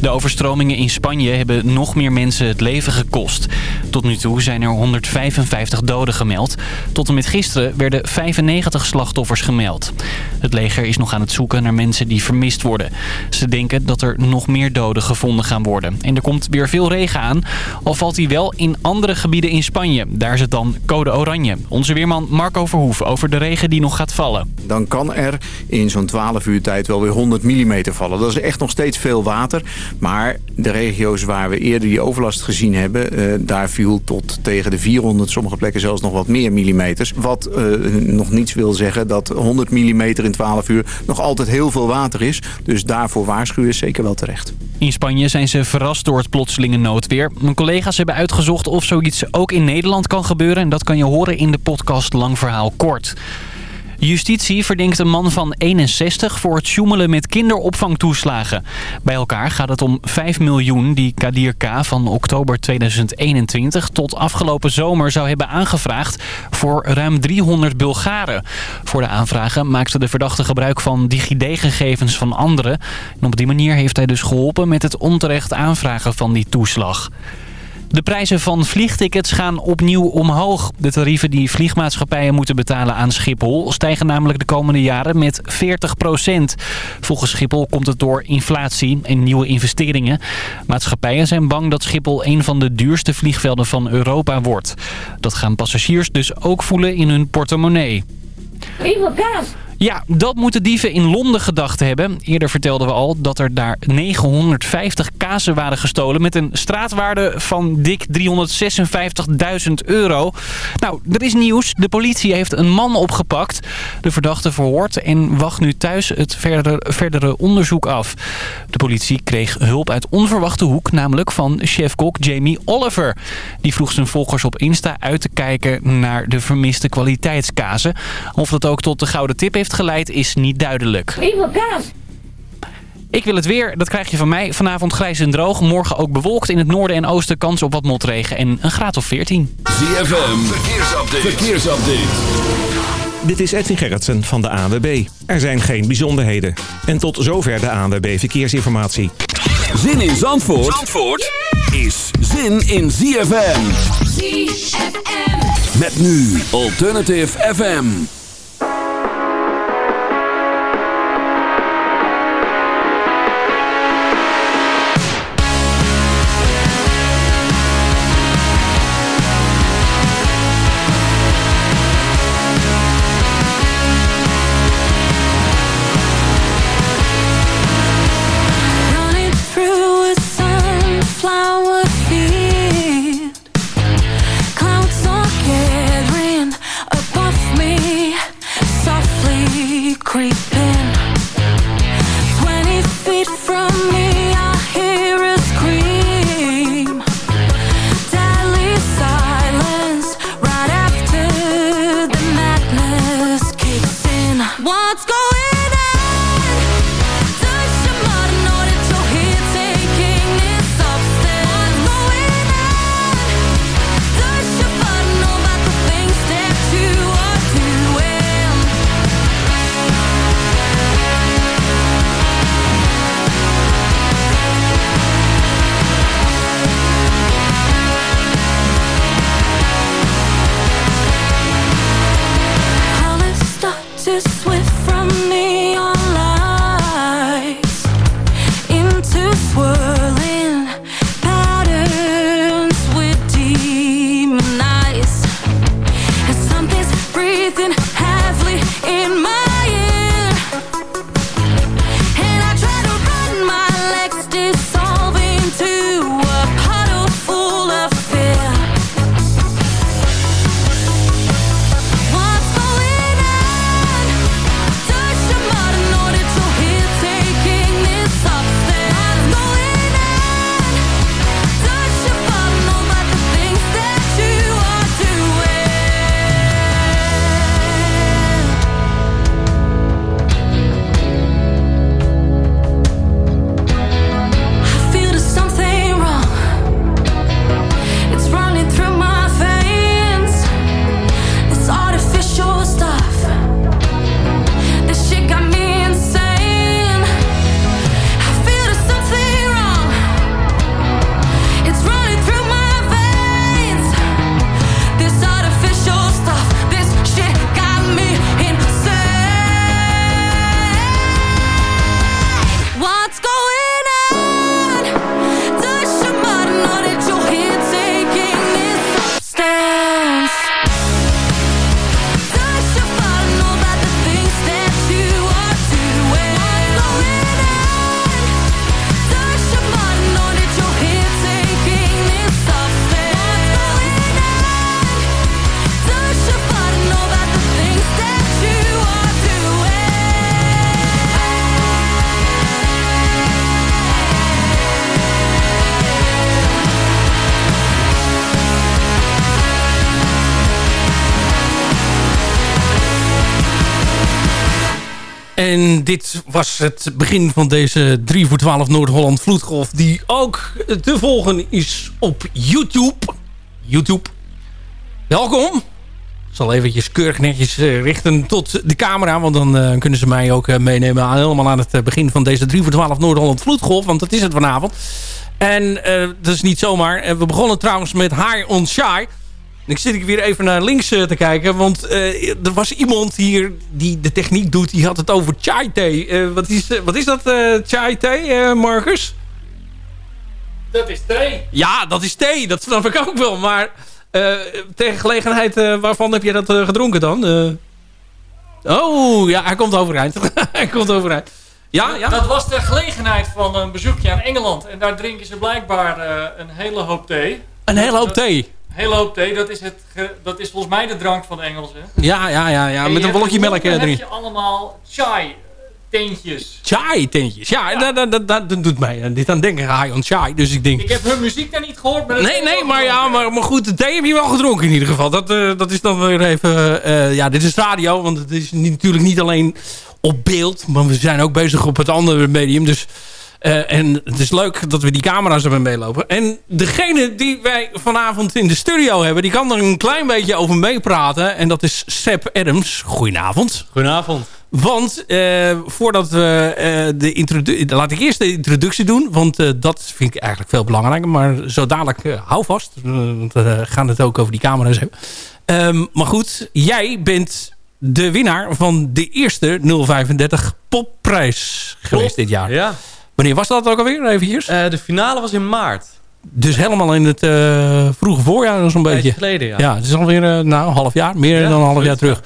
De overstromingen in Spanje hebben nog meer mensen het leven gekost. Tot nu toe zijn er 155 doden gemeld. Tot en met gisteren werden 95 slachtoffers gemeld. Het leger is nog aan het zoeken naar mensen die vermist worden. Ze denken dat er nog meer doden gevonden gaan worden. En er komt weer veel regen aan, al valt die wel in andere gebieden in Spanje. Daar is het dan code oranje. Onze weerman Marco Verhoeven over de regen die nog gaat vallen. Dan kan er in zo'n 12 uur tijd wel weer 100 mm vallen. Dat is echt nog steeds veel water. Maar de regio's waar we eerder die overlast gezien hebben... Eh, daar viel tot tegen de 400, sommige plekken zelfs nog wat meer millimeters. Wat eh, nog niets wil zeggen dat 100 mm in 12 uur nog altijd heel veel water is. Dus daarvoor waarschuwen is zeker wel terecht. In Spanje zijn ze verrast door het plotselinge noodweer. Mijn collega's hebben uitgezocht of zoiets ook in Nederland kan gebeuren. En dat kan je horen in de podcast Lang Verhaal Kort. Justitie verdenkt een man van 61 voor het sjoemelen met kinderopvangtoeslagen. Bij elkaar gaat het om 5 miljoen die Kadir K. van oktober 2021 tot afgelopen zomer zou hebben aangevraagd voor ruim 300 Bulgaren. Voor de aanvragen maakte de verdachte gebruik van DigiD-gegevens van anderen. En op die manier heeft hij dus geholpen met het onterecht aanvragen van die toeslag. De prijzen van vliegtickets gaan opnieuw omhoog. De tarieven die vliegmaatschappijen moeten betalen aan Schiphol... stijgen namelijk de komende jaren met 40% Volgens Schiphol komt het door inflatie en nieuwe investeringen. Maatschappijen zijn bang dat Schiphol een van de duurste vliegvelden van Europa wordt. Dat gaan passagiers dus ook voelen in hun portemonnee. Even kaas! Ja, dat moeten dieven in Londen gedacht hebben. Eerder vertelden we al dat er daar 950 kazen waren gestolen... met een straatwaarde van dik 356.000 euro. Nou, er is nieuws. De politie heeft een man opgepakt. De verdachte verhoord en wacht nu thuis het verdere, verdere onderzoek af. De politie kreeg hulp uit onverwachte hoek... namelijk van chefkok Jamie Oliver. Die vroeg zijn volgers op Insta uit te kijken naar de vermiste kwaliteitskazen. Of dat ook tot de gouden tip heeft geleid is niet duidelijk. Ik wil kaas! Ik wil het weer, dat krijg je van mij. Vanavond grijs en droog, morgen ook bewolkt. In het noorden en oosten kans op wat motregen en een graad of 14. ZFM, verkeersupdate. verkeersupdate. Dit is Edwin Gerritsen van de ANWB. Er zijn geen bijzonderheden. En tot zover de ANWB Verkeersinformatie. Zin in Zandvoort, Zandvoort is zin in ZFM. ZFM. Met nu Alternative FM. Dit was het begin van deze 3 voor 12 Noord-Holland Vloedgolf. Die ook te volgen is op YouTube. YouTube. Welkom. Ik zal eventjes keurig netjes uh, richten tot de camera. Want dan uh, kunnen ze mij ook uh, meenemen aan, helemaal aan het begin van deze 3 voor 12 Noord-Holland Vloedgolf. Want dat is het vanavond. En dat is niet zomaar. we begonnen trouwens met High on Shy. Ik zit weer even naar links te kijken. Want er was iemand hier die de techniek doet. Die had het over chai thee. wat, is, wat is dat chai thee, Marcus? Dat is thee. Ja, dat is thee. Dat snap ik ook wel. Maar... Uh, tegen gelegenheid uh, waarvan heb je dat uh, gedronken dan? Oh, ja, hij komt overeind. hij komt overeind. Ja, ja? Dat was ter gelegenheid van een bezoekje aan Engeland. En daar drinken ze blijkbaar een hele hoop thee. Een hele hoop thee? Hele hoop thee, dat is, het dat is volgens mij de drank van de Engelsen. Ja, ja, ja, ja. met een wolkje melk erin. Dan heb je allemaal chai tentjes. Chai tentjes. Ja, ja. Dat, dat, dat, dat, doet mij dit aan denken. High on chai. Dus ik denk... Ik heb hun muziek daar niet gehoord. Maar nee, nee, maar, ja, maar, maar goed, de thee heb je wel gedronken in ieder geval. Dat, uh, dat is dan weer even... Uh, ja, dit is radio, want het is niet, natuurlijk niet alleen op beeld. Maar we zijn ook bezig op het andere medium. Dus... Uh, en het is leuk dat we die camera's erbij meelopen. En degene die wij vanavond in de studio hebben... die kan er een klein beetje over meepraten. En dat is Seb Adams. Goedenavond. Goedenavond. Want uh, voordat we uh, de introductie... Laat ik eerst de introductie doen. Want dat vind ik eigenlijk veel belangrijker. Maar zo dadelijk hou vast. want we gaan het ook over die camera's hebben. Um, maar goed, jij bent de winnaar van de eerste 035 popprijs geweest dit jaar. Ja. Wanneer was dat ook alweer? Even hier. de finale was in maart. Dus helemaal in het vroege voorjaar zo'n beetje. geleden, ja. Ja, het is alweer nou, een half jaar. Meer ja, dan een half jaar terug.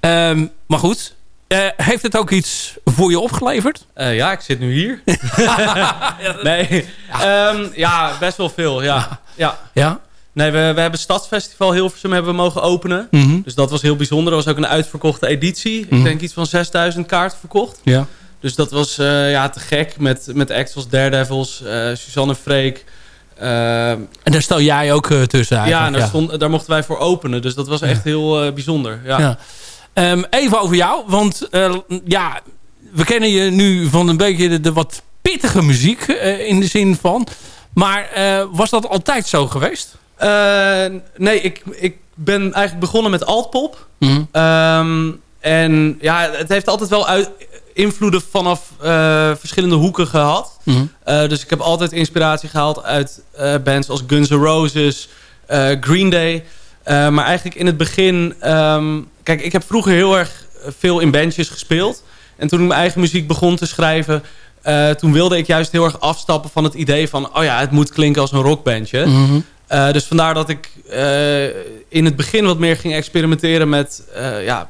Um, maar goed, uh, heeft het ook iets voor je opgeleverd? Uh, ja, ik zit nu hier. nee, ja. Um, ja. best wel veel. Ja. ja. ja. Nee, we, we hebben Stadsfestival Hilversum hebben we mogen openen. Mm -hmm. Dus dat was heel bijzonder. Dat was ook een uitverkochte editie. Mm -hmm. Ik denk iets van 6000 kaarten verkocht. Ja. Dus dat was uh, ja, te gek. Met, met acts als Daredevils, Suzanne Freek. en daar stel jij ook tussen eigenlijk. Ja, daar, ja. Stond, daar mochten wij voor openen. Dus dat was echt heel bijzonder. ja. ja. Um, even over jou, want ja, we kennen je nu van een beetje de, de wat pittige muziek uh, in de zin van. Maar uh, was dat altijd zo geweest? nee, ik, ik ben eigenlijk begonnen met altpop. Mm um, en ja, het heeft altijd wel uit, invloeden vanaf verschillende hoeken gehad. Mm -hmm. dus ik heb altijd inspiratie gehaald uit bands als Guns N' Roses, Green Day... Maar eigenlijk in het begin... Um, kijk, ik heb vroeger heel erg veel in bandjes gespeeld. En toen ik mijn eigen muziek begon te schrijven... Uh, toen wilde ik juist heel erg afstappen van het idee van... oh ja, het moet klinken als een rockbandje. Mm -hmm. uh, dus vandaar dat ik in het begin wat meer ging experimenteren met... ja,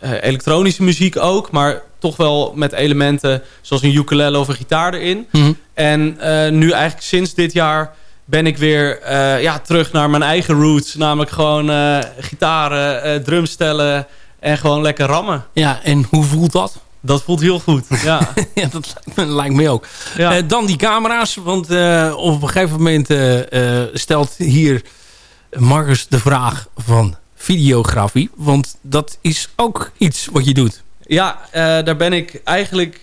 elektronische muziek ook, maar toch wel met elementen... zoals een ukulele of een gitaar erin. Mm -hmm. En nu eigenlijk sinds dit jaar ben ik weer uh, ja, terug naar mijn eigen roots. Namelijk gewoon uh, gitaren, drumstellen en gewoon lekker rammen. Ja, en hoe voelt dat? Dat voelt heel goed, ja. ja dat lijkt me ook. Ja. dan die camera's, want op een gegeven moment stelt hier Marcus de vraag van videografie. Want dat is ook iets wat je doet. Ja, daar ben ik eigenlijk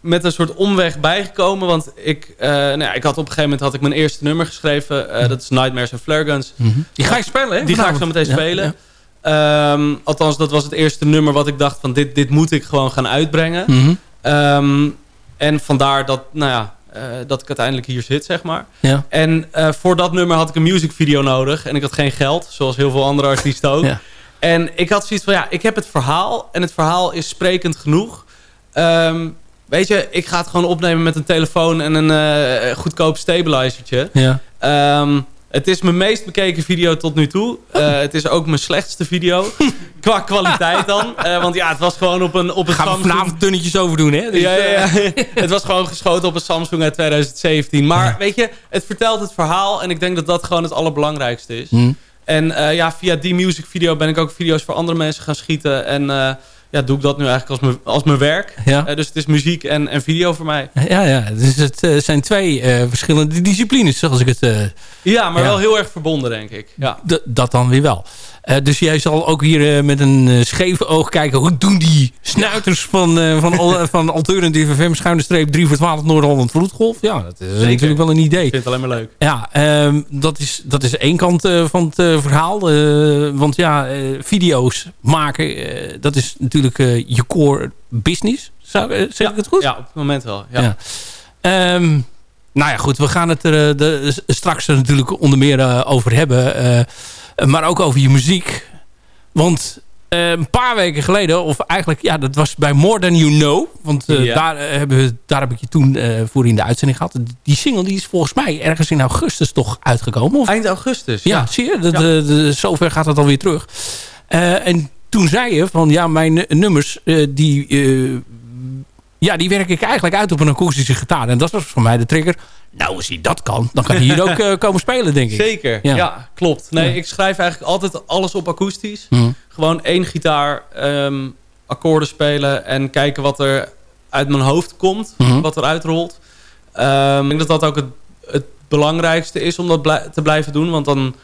met een soort omweg bijgekomen. Want ik, uh, nou ja, ik had op een gegeven moment had ik mijn eerste nummer geschreven. Uh, dat is Nightmares and Flare Guns. Mm -hmm. Die ga je spelen, hè? Die ga ik zo meteen spelen. Ja, ja. Um, althans, dat was het eerste nummer wat ik dacht van dit, dit moet ik gewoon gaan uitbrengen. Mm -hmm. um, en vandaar dat, nou ja, uh, dat ik uiteindelijk hier zit, zeg maar. Ja. En voor dat nummer had ik een music video nodig. En ik had geen geld, zoals heel veel andere artiesten ook. En ik had zoiets van, ja, ik heb het verhaal. En het verhaal is sprekend genoeg. Um, Weet je, ik ga het gewoon opnemen met een telefoon en een uh, goedkoop stabilizertje. Ja. Um, het is mijn meest bekeken video tot nu toe. Uh, het is ook mijn slechtste video. Qua kwaliteit dan. Uh, want ja, het was gewoon op een, op een Gaan Samsung... we vanavond tunnetjes over doen, hè? Dus, ja, ja, ja. het was gewoon geschoten op een Samsung uit 2017. Maar ja. weet je, het vertelt het verhaal. En ik denk dat dat gewoon het allerbelangrijkste is. Mm. En uh, ja, via die music video ben ik ook video's voor andere mensen gaan schieten. En ja, doe ik dat nu eigenlijk als mijn, als mijn werk. Ja. Eh, dus het is muziek en, en video voor mij. Ja, ja. Dus het eh, zijn twee eh, verschillende disciplines, zoals ik het... eh, Ja, maar Ja. wel heel erg verbonden, denk ik. Ja. d- dat dan weer wel. Eh, dus jij zal ook hier eh, met een eh, scheef oog kijken... hoe doen die snuiters van, van, al, van Alternative FM... schuine streep 3 voor 12 Noord-Holland Vloedgolf? Ja, dat is natuurlijk wel een idee. Ik vind het alleen maar leuk. Ja, ehm, dat, is, dat is één kant van het verhaal. Want ja, video's maken, dat is natuurlijk je core business. Zou, zeg ik het goed? Ja, op het moment wel. Ja. Ja. Ehm, nou ja, goed. We gaan het er de, straks er natuurlijk onder meer over hebben. Eh, maar ook over je muziek. Want eh, een paar weken geleden, of eigenlijk, ja, dat was bij More Than You Know. Want eh, Ja. daar, hebben we, daar heb ik je toen voor in de uitzending gehad. Die single die is volgens mij ergens in augustus toch uitgekomen. Of Eind augustus. ja, Ja. zie je? Dat, Ja. de- zover gaat het alweer terug. En toen zei je van ja, mijn nummers die, ja, die werk ik eigenlijk uit op een akoestische gitaar. En dat was voor mij de trigger. Nou, als hij dat kan, dan kan hij hier ook eh, komen spelen, denk ik. Zeker, Ja. ja, klopt. Nee, Ja. ik schrijf eigenlijk altijd alles op akoestisch. Mhm. Gewoon één gitaar, ehm, akkoorden spelen en kijken wat er uit mijn hoofd komt, Mhm. wat er uitrolt. Ehm, ik denk dat dat ook het, het belangrijkste is om dat te blijven doen, want dan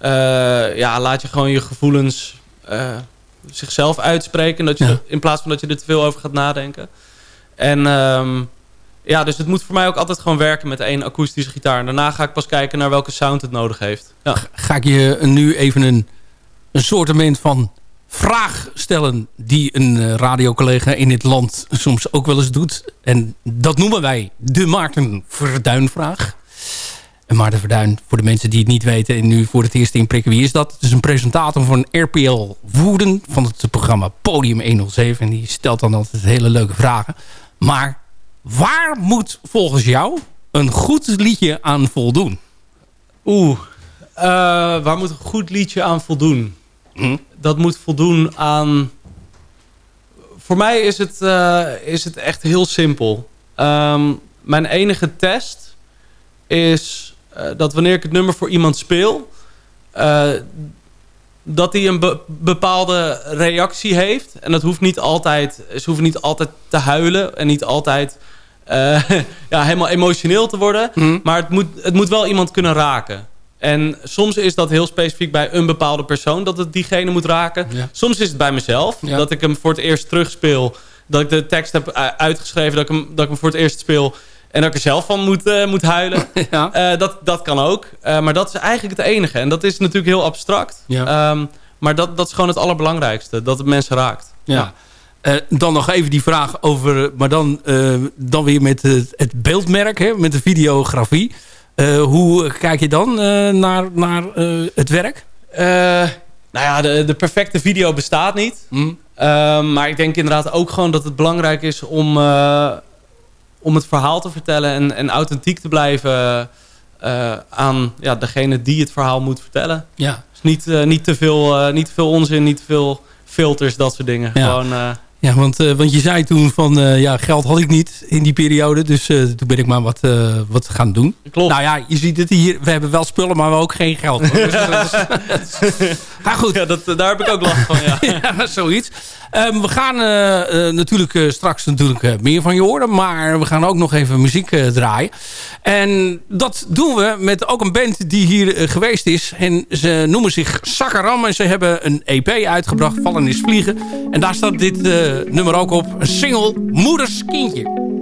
eh, ja, laat je gewoon je gevoelens eh, zichzelf uitspreken, dat je Ja. in plaats van dat je er te veel over gaat nadenken. En ehm, ja, dus het moet voor mij ook altijd gewoon werken met één akoestische gitaar. En daarna ga ik pas kijken naar welke sound het nodig heeft. Ja. Ga ik je nu even een, een soortement van vraag stellen... die een eh, radiocollega in dit land soms ook wel eens doet. En dat noemen wij de Maarten Verduin-vraag. En Maarten Verduin, voor de mensen die het niet weten... en nu voor het eerst inprikken, wie is dat? Het is een presentator van RPL Woerden... van het programma Podium 107. En die stelt dan altijd hele leuke vragen. Maar waar moet volgens jou een goed liedje aan voldoen? Oeh, eh, waar moet een goed liedje aan voldoen? Hm? Dat moet voldoen aan... Voor mij is het, eh, is het echt heel simpel. Ehm, mijn enige test is eh, dat wanneer ik het nummer voor iemand speel... dat hij een be- bepaalde reactie heeft. En dat hoeft niet altijd... Ze hoeven niet altijd te huilen en niet altijd... eh, ja, helemaal emotioneel te worden. Hm? Maar het moet, het moet wel iemand kunnen raken. En soms is dat heel specifiek bij een bepaalde persoon dat het diegene moet raken. Ja. Soms is het bij mezelf. Ja. Dat ik hem voor het eerst terugspeel. Dat ik de tekst heb uitgeschreven. Dat ik hem, dat ik hem voor het eerst speel. En dat ik er zelf van moet, eh, moet huilen. Ja. Eh, dat, dat kan ook. Eh, maar dat is eigenlijk het enige. En dat is natuurlijk heel abstract. Ja. Ehm, maar dat, dat is gewoon het allerbelangrijkste. Dat het mensen raakt. Ja. Dan nog even die vraag over, maar dan, dan weer met het, het beeldmerk, hè, met de videografie. Hoe kijk je dan naar, naar het werk? Nou ja, de, de perfecte video bestaat niet. Hm? Ehm, maar ik denk inderdaad ook gewoon dat het belangrijk is om, om het verhaal te vertellen en, en authentiek te blijven eh, aan ja, degene die het verhaal moet vertellen. Ja. Dus niet, eh, niet, te veel, eh, niet te veel onzin, niet te veel filters, dat soort dingen. Ja. Gewoon, Ja, want, eh, want je zei toen van, eh, ja, geld had ik niet in die periode. Dus eh, toen ben ik maar wat, wat gaan doen. klopt. Nou ja, je ziet het hier. We hebben wel spullen, maar we hebben ook geen geld. hoor. Dus, dat is- maar goed. ja, dat, daar heb ik ook last van, ja. ja, zoiets. Ehm, we gaan natuurlijk straks natuurlijk meer van je horen. Maar we gaan ook nog even muziek draaien. En dat doen we met ook een band die hier geweest is. En ze noemen zich Sakaram. En ze hebben een EP uitgebracht, Vallen is Vliegen. En daar staat dit nummer ook op. Een single, Moeders Kindje.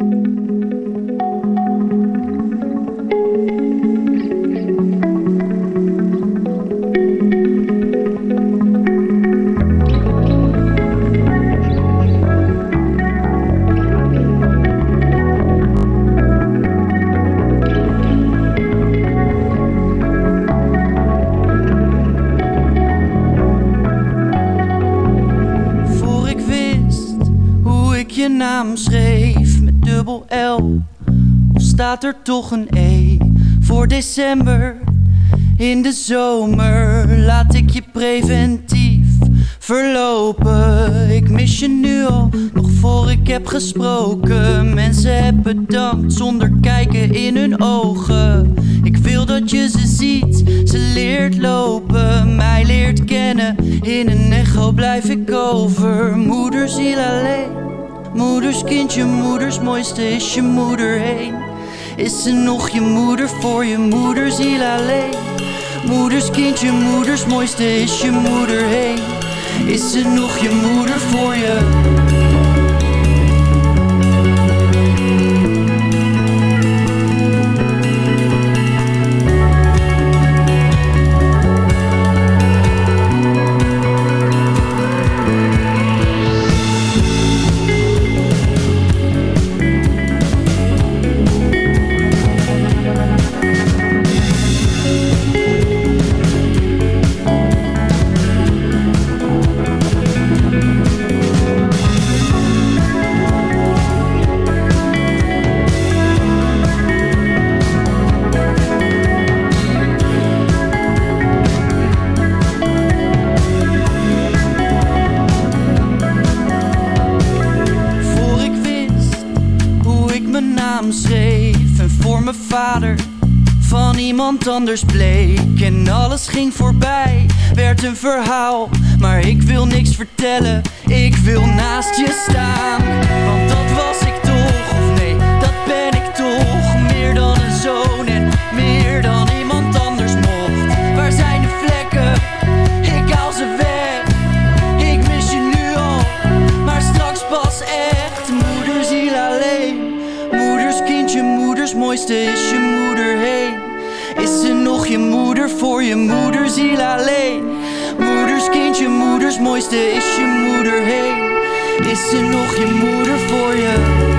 Staat er toch een E voor december? In de zomer laat ik je preventief verlopen. Ik mis je nu al, nog voor ik heb gesproken. Mensen hebben bedankt zonder kijken in hun ogen. Ik wil dat je ze ziet, ze leert lopen, mij leert kennen. In een echo blijf ik over, moederziel alleen. Moeders kindje, moeders mooiste is je moeder heen. Is ze nog je moeder voor je moederziel alleen? Moeders kindje, moeders mooiste is je moeder heen. Is ze nog je moeder voor je? Ging voorbij, werd een verhaal, maar ik wil niks vertellen, ik wil naast je staan, want dat was ik toch, of nee, dat ben ik toch, meer dan een zoon en meer dan iemand anders mocht. Waar zijn de vlekken? Ik haal ze weg. Ik mis je nu al, maar straks pas echt. Moederziel alleen. Moeders kindje, moeders mooiste is je voor je moederziel alleen? Moeders kindje, moeders mooiste is je moeder heen. Is ze nog je moeder voor je?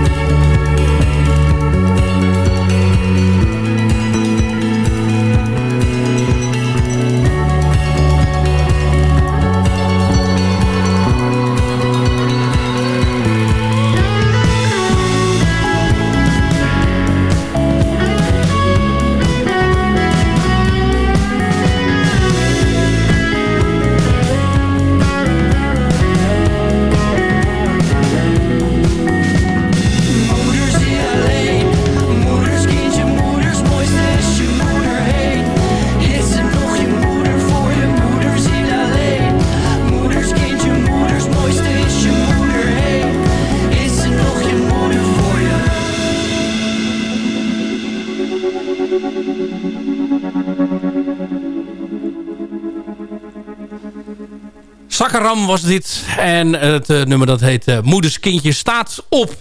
Sakkaram was dit. En het eh, nummer dat heet eh, Moeders Kindje staat op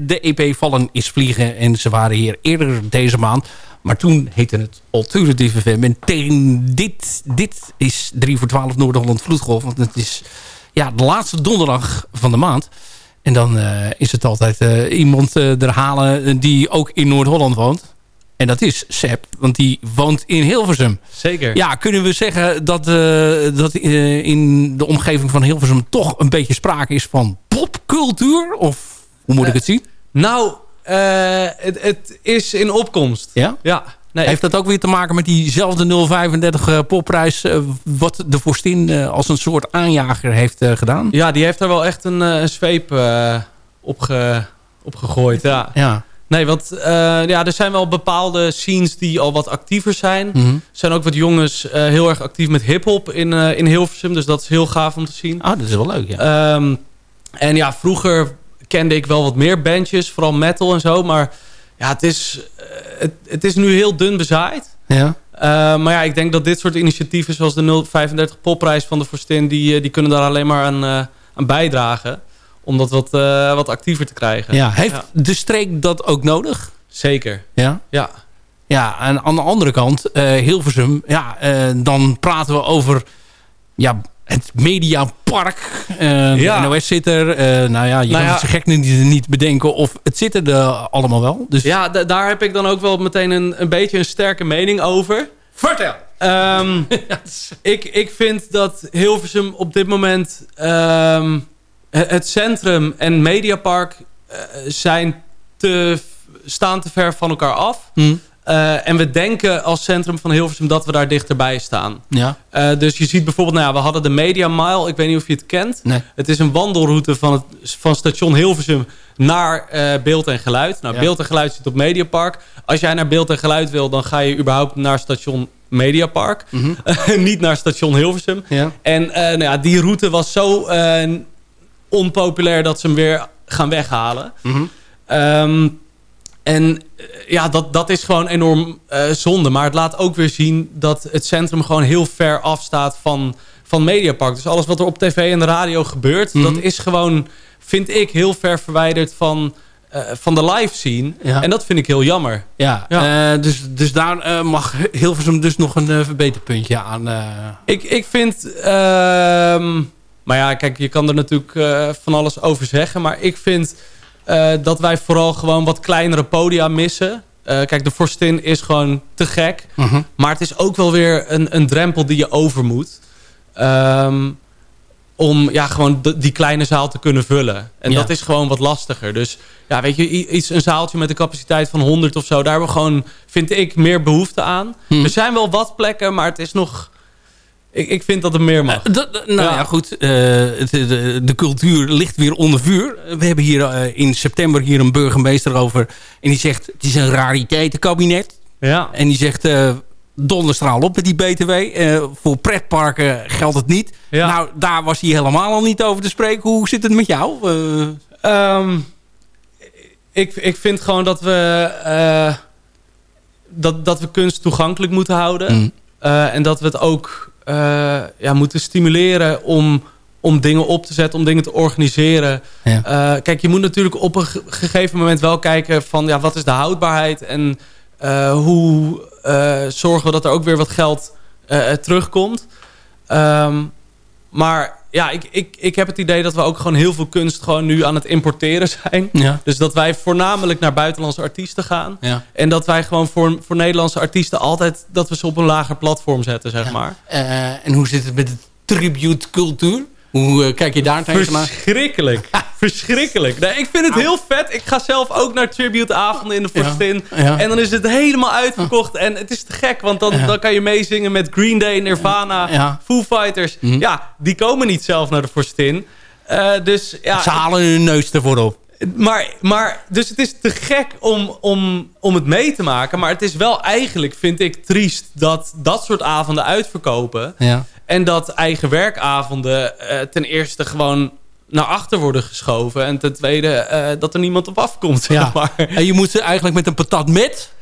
de EP Vallen is Vliegen. En ze waren hier eerder deze maand. Maar toen heette het Alternative FM. En tegen dit, dit is 3 voor 12 Noord-Holland Vloedgolf. Want het is ja, de laatste donderdag van de maand. En dan eh, is het altijd eh, iemand eh, er halen die ook in Noord-Holland woont. En dat is Sepp, want die woont in Hilversum. Zeker. Ja, kunnen we zeggen dat, eh, dat eh, in de omgeving van Hilversum toch een beetje sprake is van popcultuur? Of hoe moet ik het zien? Nou, eh, het, het is in opkomst. Ja? Ja. Nee, Heeft dat ook weer te maken met diezelfde 035 eh, popprijs... eh, wat de vorstin eh, als een soort aanjager heeft eh, gedaan? Ja, die heeft daar wel echt een, eh, een zweep eh, op, ge- op gegooid. Ja. Ja. Nee, want eh, ja, er zijn wel bepaalde scenes die al wat actiever zijn. Mhm. Er zijn ook wat jongens eh, heel erg actief met hip-hop in, eh, in Hilversum. Dus dat is heel gaaf om te zien. Ah, dat is wel leuk, ja. Ehm, en ja, vroeger kende ik wel wat meer bandjes, vooral metal en zo. Maar ja, het is, het, het is nu heel dun bezaaid. ja. Maar ja, ik denk dat dit soort initiatieven zoals de 035 popprijs van de Forstin... die, die kunnen daar alleen maar aan, aan bijdragen. Om dat wat, eh, wat actiever te krijgen. ja. Heeft Ja. de streek dat ook nodig? Zeker, Ja. ja. Ja, en aan de andere kant, eh, Hilversum, ja, eh, dan praten we over ja, het Mediapark. Eh Ja. De NOS zit er. nou ja, je Nou kan ja. het zo gek niet, niet bedenken of het zit er allemaal wel. Dus Ja, da- daar heb ik dan ook wel meteen een, een beetje een sterke mening over. vertel. Ehm, ik, ik vind dat Hilversum op dit moment... ehm, het het centrum en Mediapark eh, zijn te, staan te ver van elkaar af. Hm. Eh, en we denken als centrum van Hilversum dat we daar dichterbij staan. Ja, Eh, dus je ziet bijvoorbeeld, nou ja, we hadden de Media Mile. Ik weet niet of je het kent. nee. Het is een wandelroute van, het, van station Hilversum naar eh, beeld en geluid. Nou, Ja. beeld en geluid zit op Mediapark. Als jij naar beeld en geluid wil, dan ga je überhaupt naar station Mediapark. Niet naar station Hilversum. Ja. En eh, nou ja, die route was zo eh, onpopulair dat ze hem weer gaan weghalen. Mhm. Ehm, en eh, ja, dat, dat is gewoon enorm eh, zonde. Maar het laat ook weer zien dat het centrum gewoon heel ver afstaat van, van Mediapark. Dus alles wat er op tv en de radio gebeurt, Mhm. dat is gewoon, vind ik, heel ver verwijderd van, eh, van de live scene. Ja. En dat vind ik heel jammer. Ja, Ja. dus, dus daar eh, mag Hilversum dus nog een verbeterpuntje aan. Ik, ik vind... ehm, maar ja, kijk, je kan er natuurlijk eh, van alles over zeggen. Maar ik vind eh, dat wij vooral gewoon wat kleinere podia missen. Eh, kijk, de Forstin is gewoon te gek. Mhm. Maar het is ook wel weer een, een drempel die je over moet. Ehm, om ja, gewoon die kleine zaal te kunnen vullen. En Ja. dat is gewoon wat lastiger. Dus ja, weet je, iets, een zaaltje met een capaciteit van 100 of zo... daar hebben we gewoon, vind ik, meer behoefte aan. Hmm. Er zijn wel wat plekken, maar het is nog... Ik, ik vind dat er meer mag. Eh, dat- nou ja, Ja. goed. eh, het, de, de cultuur ligt weer onder vuur. We hebben hier eh, in september hier een burgemeester over. En die zegt, het is een rariteitenkabinet. Ja. En die zegt, eh donderstraal op met die BTW. Eh, voor pretparken geldt het niet. Ja. Nou, daar was hij helemaal al niet over te spreken. Hoe zit het met jou? Eh, Ehm, ik, ik vind gewoon dat we, eh, dat, dat we kunst toegankelijk moeten houden. Mm. Eh, en dat we het ook eh, ja, moeten stimuleren om, om dingen op te zetten, om dingen te organiseren. Ja. Eh, kijk, je moet natuurlijk op een ge- gegeven moment wel kijken van ja, wat is de houdbaarheid en eh, hoe eh, zorgen we dat er ook weer wat geld eh, terugkomt. Ehm, maar ja, ik, ik, ik heb het idee dat we ook gewoon heel veel kunst gewoon nu aan het importeren zijn. ja. Dus dat wij voornamelijk naar buitenlandse artiesten gaan. Ja. En dat wij gewoon voor, voor Nederlandse artiesten altijd... dat we ze op een lager platform zetten, zeg maar. Eh, en hoe zit het met de tribute cultuur? Hoe eh, kijk je daar tegenaan? Verschrikkelijk. Verschrikkelijk. Nee, ik vind het heel vet. Ik ga zelf ook naar tribute-avonden in de Forstin. Ja. En dan is het helemaal uitverkocht. En het is te gek, want dan, Ja. dan kan je meezingen met Green Day, Nirvana. Foo Fighters. Mhm. Ja, die komen niet zelf naar de Forstin. Eh, dus ja, Ze halen hun neus ervoor op. maar, maar, dus het is te gek om, om, om het mee te maken. Maar het is wel eigenlijk, vind ik, triest dat dat soort avonden uitverkopen. Ja. En dat eigen werkavonden eh, ten eerste gewoon naar achter worden geschoven. En ten tweede eh, dat er niemand op afkomt. Ja. Maar. En je moet ze eigenlijk met een patat met...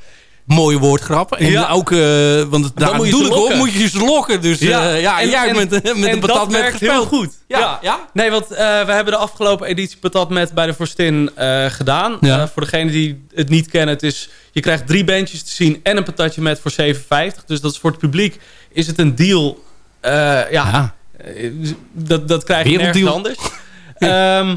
Mooie woordgrap. En Ja. ook, eh, want het- daar moet je ze op, moet je ze lokken. Dus ja, ja en, jij met, met en een dat patat met werkt heel gespeeld. goed. Ja, ja. Nee, want we hebben de afgelopen editie Patat met bij de Forstin gedaan. Voor degenen die het niet kennen, het is, je krijgt drie bandjes te zien en een patatje met voor 7,50. Dus dat is voor het publiek is het een deal. Eh, ja, Ja. eh, dat, dat krijg je nergens anders. Ehm,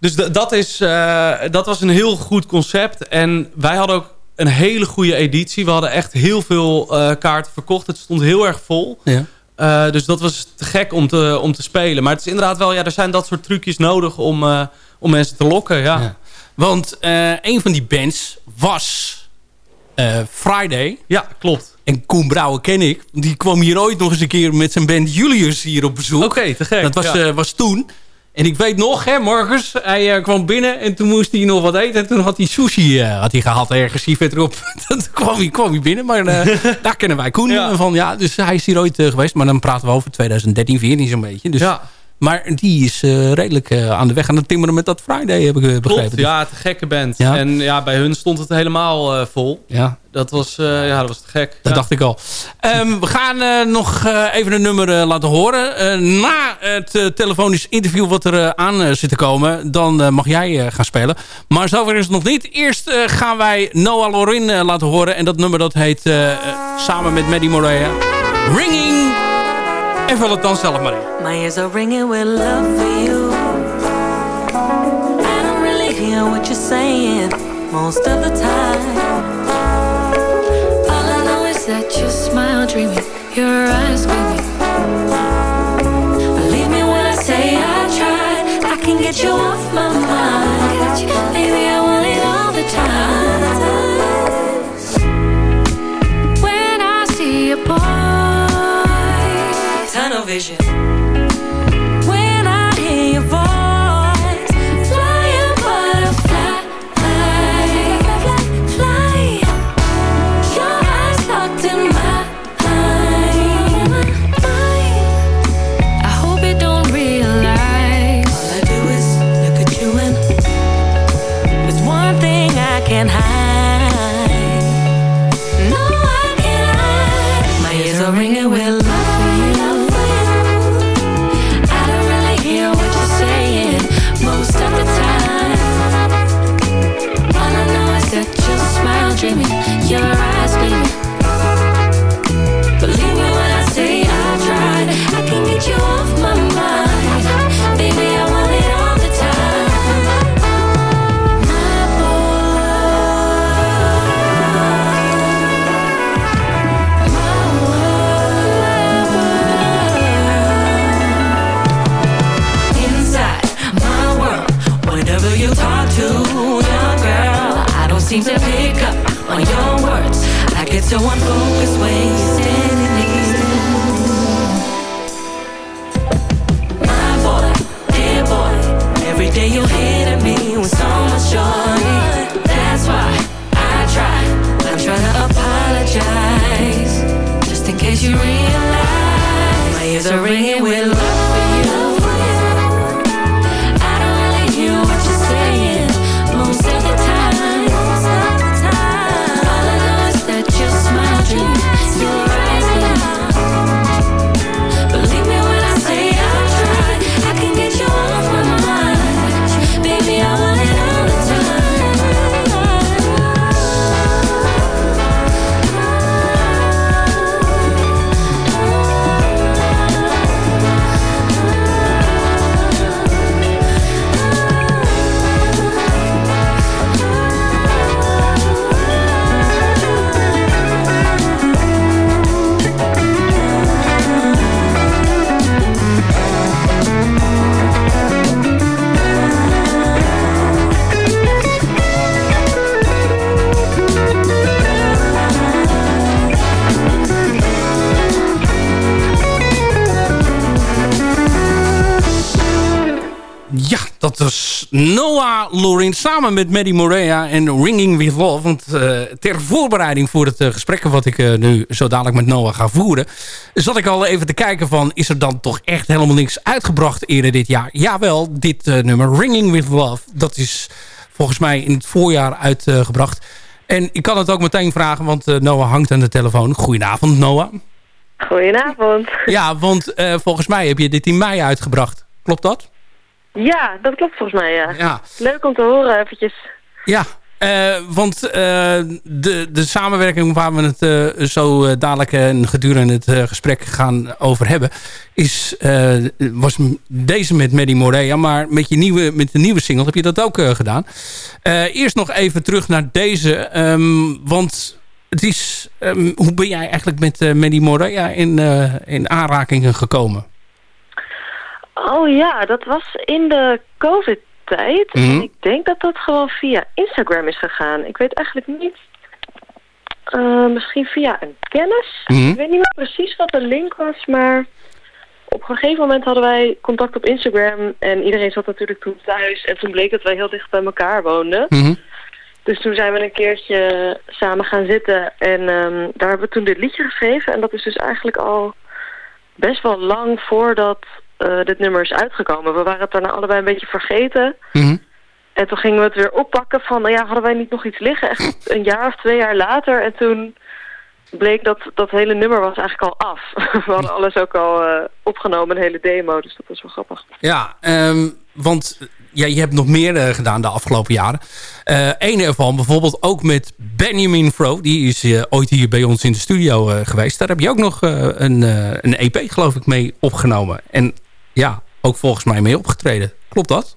dus dat, is, eh, dat was een heel goed concept. En wij hadden ook een hele goede editie. We hadden echt heel veel kaarten verkocht. Het stond heel erg vol. Ja. Dus dat was te gek om te, om te spelen. Maar het is inderdaad wel, ja, er zijn dat soort trucjes nodig om, om mensen te lokken. Ja. Ja. Want een van die bands was eh, Friday. Ja, klopt. En Koen Brouwer ken ik. Die kwam hier ooit nog eens een keer met zijn band Julius hier op bezoek. Oké, te gek. Dat was, ja. eh, was toen. En ik weet nog, hè, morgens, hij eh, kwam binnen en toen moest hij nog wat eten. En toen had hij sushi had hij gehaald ergens hier verderop. toen kwam hij, kwam hij binnen, maar daar kennen wij Koen Ja. van. Ja, dus hij is hier ooit geweest. Maar dan praten we over 2013, 14 zo'n beetje. Dus, ja, Maar die is eh, redelijk eh, aan de weg aan het timmeren met dat Friday, heb ik eh, begrepen. klopt. Ja, te gekke band. Ja. En ja, bij hun stond het helemaal vol. Ja, Dat was, ja, dat was te gek. dat Ja. dacht ik al. Ehm, we gaan nog even een nummer laten horen. Na het telefonisch interview wat er aan zit te komen... dan mag jij gaan spelen. Maar zover is het nog niet. Eerst gaan wij Noah Lorin laten horen. En dat nummer dat heet samen met Maddie Morea... Ringing. En vul het dan zelf maar in. My ears are ringing with love for you. I don't really hear what you're saying most of the time. All I know is that you smile dreaming, your eyes So I'm focused, waiting Noah Lorin samen met Maddie Morea en Ringing With Love. Want eh, ter voorbereiding voor het eh, gesprek wat ik eh, nu zo dadelijk met Noah ga voeren... zat ik al even te kijken van, is er dan toch echt helemaal niks uitgebracht eerder dit jaar? Jawel, dit nummer Ringing With Love, dat is volgens mij in het voorjaar uitgebracht. en ik kan het ook meteen vragen, want Noah hangt aan de telefoon. Goedenavond, Noah. Goedenavond. Ja, want volgens mij heb je dit in mei uitgebracht. Klopt dat? Ja, dat klopt volgens mij, ja. Ja. Leuk om te horen eventjes. Ja, eh, want eh, de, de samenwerking waar we het eh, zo dadelijk en gedurende het gesprek gaan over hebben... Is, was deze met Maddie Morea, maar met, je nieuwe, met de nieuwe single heb je dat ook gedaan. Eerst nog even terug naar deze, ehm, want het is... ehm, hoe ben jij eigenlijk met Maddie Morea in, in aanrakingen gekomen? Oh ja, dat was in de COVID-tijd. Mhm. En ik denk dat dat gewoon via Instagram is gegaan. Ik weet eigenlijk niet... eh, misschien via een kennis. Mhm. Ik weet niet meer precies wat de link was, maar... Op een gegeven moment hadden wij contact op Instagram en iedereen zat natuurlijk toen thuis. En toen bleek dat wij heel dicht bij elkaar woonden. Mhm. Dus toen zijn we een keertje samen gaan zitten en ehm, daar hebben we toen dit liedje geschreven. En dat is dus eigenlijk al best wel lang voordat eh, dit nummer is uitgekomen. We waren het daarna allebei een beetje vergeten. Mhm. En toen gingen we het weer oppakken van, nou ja, hadden wij niet nog iets liggen? Echt een jaar of twee jaar later. En toen bleek dat dat hele nummer was eigenlijk al af. We hadden alles ook al eh, opgenomen, een hele demo. Dus dat was wel grappig. Ja, ehm, want ja, je hebt nog meer eh, gedaan de afgelopen jaren. Eh Eén ervan bijvoorbeeld ook met Benjamin Fro. Die is ooit hier bij ons in de studio geweest. Daar heb je ook nog een, een EP geloof ik mee opgenomen. En ja, ook volgens mij mee opgetreden. Klopt dat?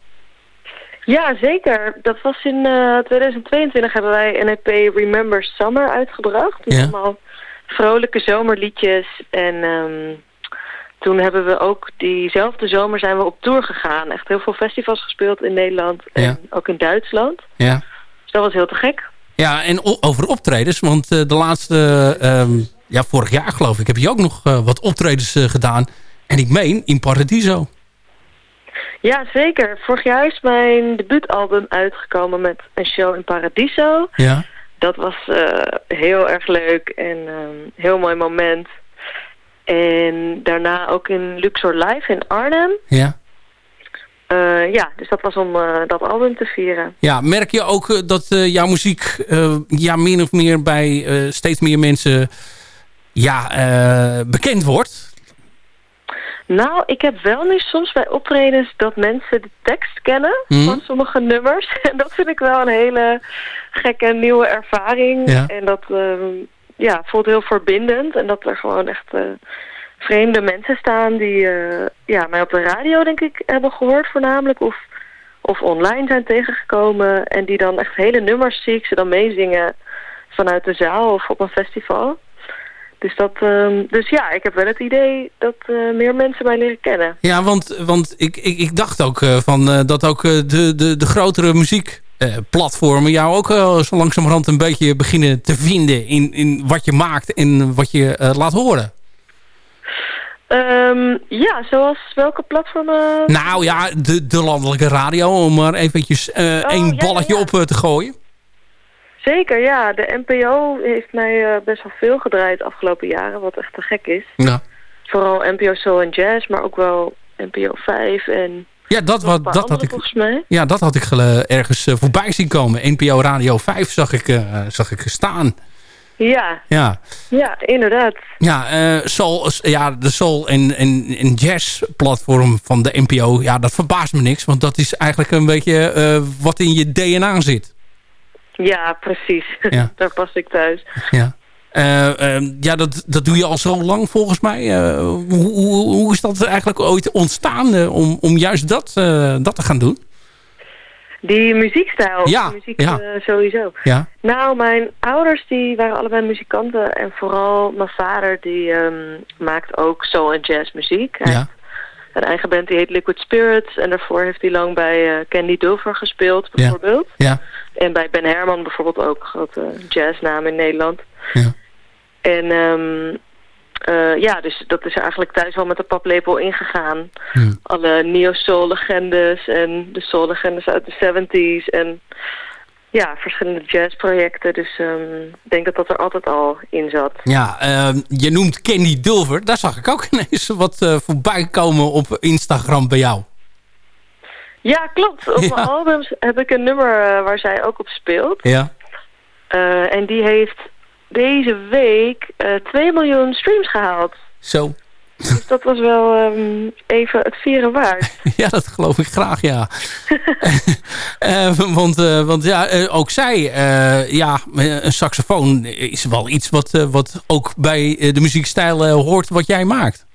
Ja, zeker. Dat was in eh, 2022 hebben wij een EP Remember Summer uitgebracht. Dus Ja. allemaal vrolijke zomerliedjes. En ehm, toen hebben we ook diezelfde zomer zijn we op tour gegaan. Echt heel veel festivals gespeeld in Nederland en Ja. ook in Duitsland. Ja. Dus dat was heel te gek. Ja, en over optredens. Want eh, de laatste, ehm, ja, vorig jaar geloof ik, heb je ook nog eh, wat optredens eh, gedaan. En ik meen in Paradiso. Ja, zeker. Vorig jaar is mijn debuutalbum uitgekomen met een show in Paradiso. Ja. Dat was eh, heel erg leuk en een heel mooi moment. En daarna ook in Luxor Live in Arnhem. Ja. Eh, ja, dus dat was om eh, dat album te vieren. Ja, merk je ook dat jouw muziek ja, min of meer bij steeds meer mensen ja, bekend wordt? Nou, ik heb wel nu soms bij optredens dat mensen de tekst kennen Mhm. van sommige nummers. En dat vind ik wel een hele gekke nieuwe ervaring. Ja. En dat ehm, ja, voelt heel verbindend. En dat er gewoon echt eh, vreemde mensen staan die eh, ja, mij op de radio denk ik hebben gehoord voornamelijk. Of, of online zijn tegengekomen. En die dan echt hele nummers zie ik ze dan meezingen vanuit de zaal of op een festival. Dus, dat, ehm, dus ja, ik heb wel het idee dat eh, meer mensen mij leren kennen. Ja, want, want ik, ik, ik dacht ook eh, van, eh, dat ook de, de, de grotere muziek eh, platformen jou ook zo langzamerhand een beetje beginnen te vinden in, in wat je maakt en wat je laat horen? Um, ja, zoals welke platformen? Nou ja, de, de landelijke radio, om maar eventjes oh, één ja, balletje ja. op te gooien. Zeker, ja. De NPO heeft mij uh, best wel veel gedraaid de afgelopen jaren, wat echt te gek is. Ja. Vooral NPO Soul en Jazz, maar ook wel NPO 5 en... Ja, dat, wat, dat andere, had ik, mij. ja, dat had ik ergens voorbij zien komen. NPO Radio 5 zag ik, zag ik staan. Ja. Ja, ja inderdaad. Ja, uh, soul, ja de soul en, en, en jazz platform van de NPO, ja, dat verbaast me niks. Want dat is eigenlijk een beetje uh, wat in je DNA zit. Ja, precies. Ja. Daar pas ik thuis. Ja. Uh, ja, dat, dat doe je al zo lang volgens mij. hoe, hoe, hoe is dat eigenlijk ooit ontstaan om, om juist dat, dat te gaan doen? Die muziekstijl, ja, muziek ja. Sowieso. Ja. Nou, mijn ouders die waren allebei muzikanten. En vooral mijn vader die um, maakt ook soul en jazz muziek. Hij ja. Eigen band die heet Liquid Spirits. En daarvoor heeft hij lang bij uh, Candy Dulfer gespeeld bijvoorbeeld. Ja. En bij Ben Herman bijvoorbeeld ook. Grote jazznaam in Nederland. Ja. En um, uh, ja, dus dat is eigenlijk thuis wel met de paplepel ingegaan. Hmm. Alle neo-soul-legendes en de soul-legendes uit de 70s. En ja, verschillende jazzprojecten. Dus um, ik denk dat dat er altijd al in zat. Ja, uh, je noemt Candy Dulver. Daar zag ik ook ineens wat uh, voorbij komen op Instagram bij jou. Ja, klopt. Op Ja. mijn albums heb ik een nummer uh, waar zij ook op speelt. Ja. Uh, en die heeft deze week uh, 2 miljoen streams gehaald. Zo. Dus dat was wel um, even het vieren waard. ja, dat geloof ik graag, ja. uh, want, uh, want ja, uh, ook zij, ja, een saxofoon is wel iets wat, wat ook bij de muziekstijl hoort wat jij maakt.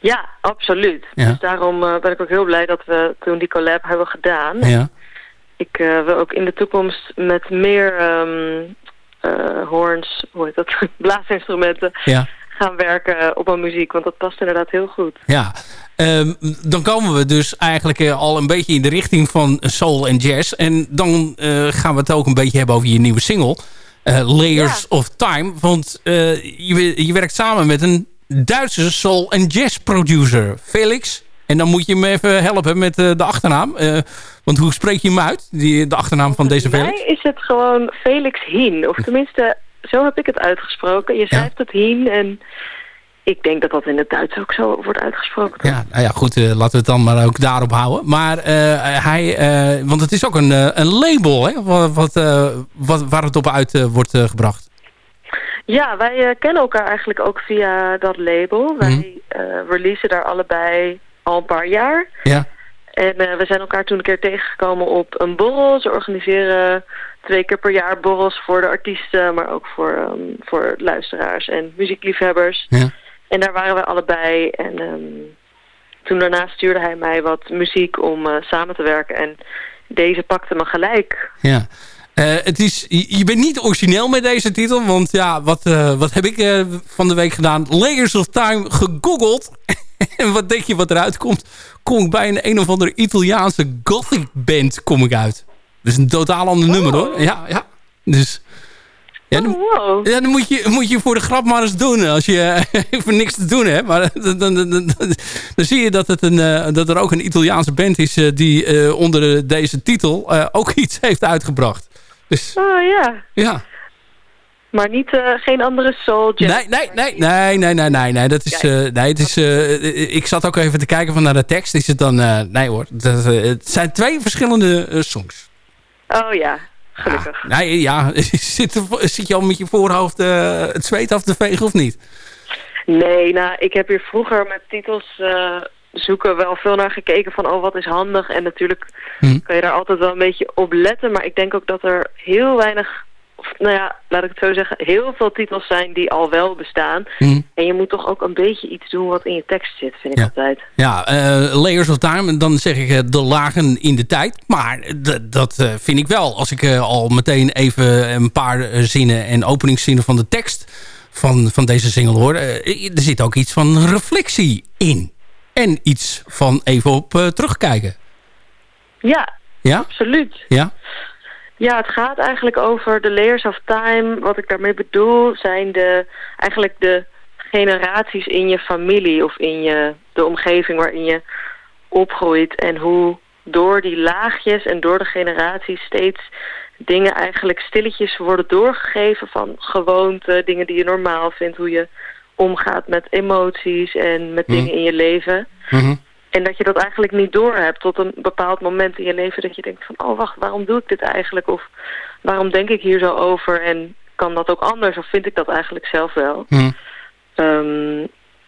Ja, absoluut. Ja. Dus daarom ben ik ook heel blij dat we toen die collab hebben gedaan. Ja. Ik wil ook in de toekomst met meer um, horns, hoe heet dat, blaasinstrumenten... Ja gaan werken op mijn muziek. Want dat past inderdaad heel goed. Ja, um, dan komen we dus eigenlijk uh, al een beetje in de richting van soul en jazz. En dan uh, gaan we het ook een beetje hebben over je nieuwe single. Uh, Layers ja. of Time. Want je, je werkt samen met een Duitse soul en jazz producer. Felix. En dan moet je me even helpen met de achternaam. want hoe spreek je hem uit? Die, de achternaam van deze Felix? Mij is het gewoon Felix Hien. Of tenminste zo heb ik het uitgesproken. Je schrijft ja. het hien en ik denk dat dat in het Duits ook zo wordt uitgesproken. Ja, nou ja, goed, uh, laten we het dan maar ook daarop houden. Maar uh, hij, uh, want het is ook een, een label, hè, wat, wat, wat, waar het op uit wordt gebracht. Ja, wij kennen elkaar eigenlijk ook via dat label. Mm -hmm. Wij releasen daar allebei al een paar jaar. Ja. En we zijn elkaar toen een keer tegengekomen op een borrel. Ze organiseren twee keer per jaar borrels voor de artiesten, maar ook voor, um, voor luisteraars en muziekliefhebbers. Ja. En daar waren we allebei. En um, toen daarna stuurde hij mij wat muziek om uh, samen te werken. En deze pakte me gelijk. Ja. Uh, het is, je bent niet origineel met deze titel, want ja, wat, uh, wat heb ik uh, van de week gedaan? Layers of Time gegoogeld. En wat denk je wat eruit komt? Kom ik bij een een of andere Italiaanse gothic band kom ik uit. Dus een totaal ander oh. nummer hoor. Ja, ja. Dus... Ja, dan, oh, wow. ja, dan moet, je, moet je voor de grap maar eens doen. Als je even niks te doen hebt. Maar dan, dan, dan, dan, zie je dat, het een, uh, dat er ook een Italiaanse band is... Uh, die uh, onder deze titel ook iets heeft uitgebracht. Dus, oh ja. Ja. Maar niet, geen andere soul jazz. Nee, nee, nee, nee, nee, nee, nee, nee. Dat is, nee, het is, ik zat ook even te kijken van naar de tekst. Is het dan, nee hoor. Dat, het zijn twee verschillende songs. Oh ja, gelukkig. Ja, nee, ja. Zit, zit je al met je voorhoofd het zweet af te vegen of niet? Nee, nou, ik heb hier vroeger met titels zoeken wel veel naar gekeken van, oh, wat is handig? En natuurlijk hm. kan je daar altijd wel een beetje op letten. Maar ik denk ook dat er heel weinig, of, nou ja, laat ik het zo zeggen, heel veel titels zijn die al wel bestaan. Hm. En je moet toch ook een beetje iets doen wat in je tekst zit, vind ik ja. altijd. Ja, uh, Layers of Time, dan zeg ik uh, de lagen in de tijd. Maar dat uh, vind ik wel. Als ik al meteen even een paar zinnen en openingszinnen van de tekst van, van deze single hoor. er zit ook iets van reflectie in. En iets van even op terugkijken. Ja, Ja? Absoluut. Ja? Ja, het gaat eigenlijk over de layers of time. Wat ik daarmee bedoel zijn de, eigenlijk de generaties in je familie of in je, de omgeving waarin je opgroeit. En hoe door die laagjes en door de generaties steeds dingen eigenlijk stilletjes worden doorgegeven van gewoonten, dingen die je normaal vindt, hoe je omgaat met emoties en met Mhm. dingen in je leven. Mhm. En dat je dat eigenlijk niet doorhebt tot een bepaald moment in je leven dat je denkt van, oh wacht, waarom doe ik dit eigenlijk? Of waarom denk ik hier zo over? En kan dat ook anders? Of vind ik dat eigenlijk zelf wel? Mhm. Ehm,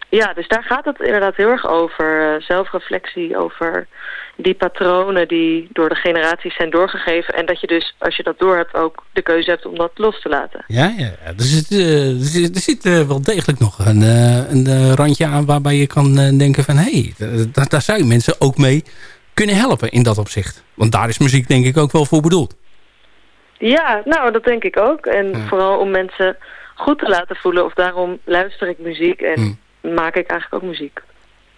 ja, dus daar gaat het inderdaad heel erg over. eh, zelfreflectie, over die patronen die door de generaties zijn doorgegeven. En dat je dus, als je dat doorhebt, ook de keuze hebt om dat los te laten. Ja, ja, ja. Er zit, eh, er zit, er zit eh, wel degelijk nog een, eh, een eh, randje aan waarbij je kan eh, denken van... hé, hey, daar, daar zou je mensen ook mee kunnen helpen in dat opzicht. Want daar is muziek denk ik ook wel voor bedoeld. Ja, nou, dat denk ik ook. En vooral om mensen goed te laten voelen. Of daarom luister ik muziek en maak ik eigenlijk ook muziek.